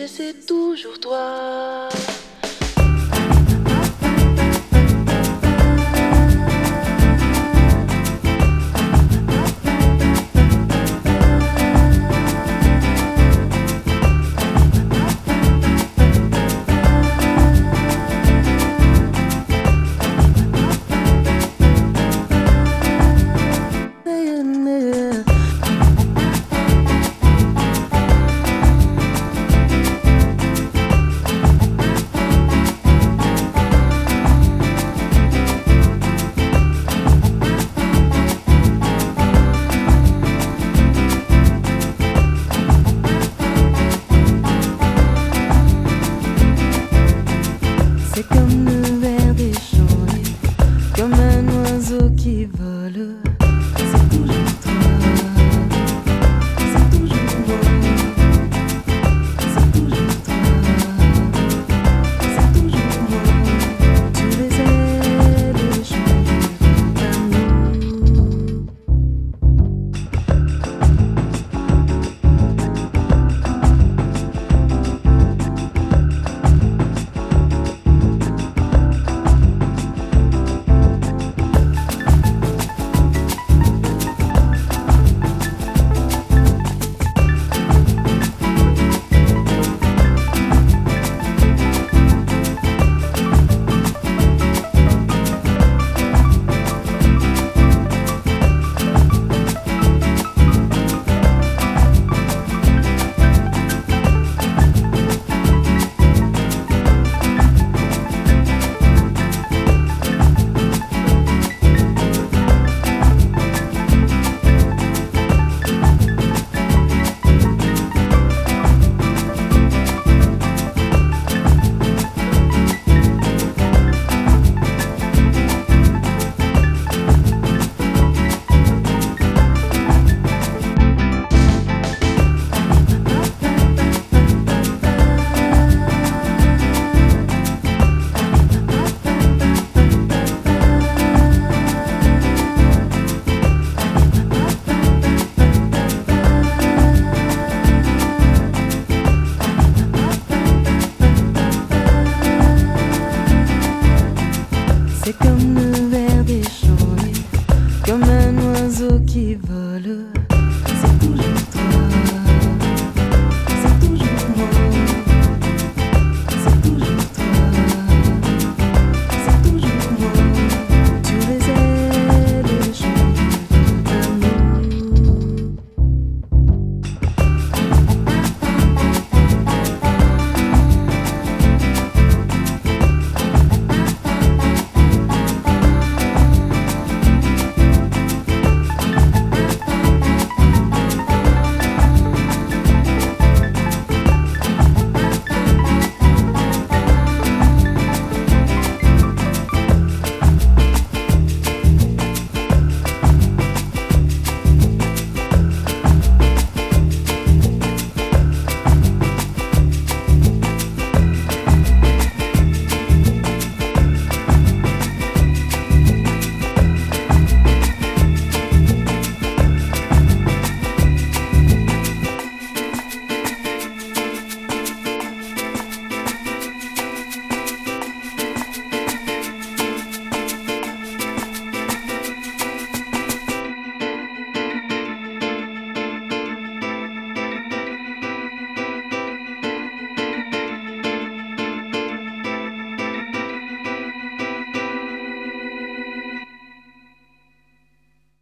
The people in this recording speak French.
touché, c'est toujours toi.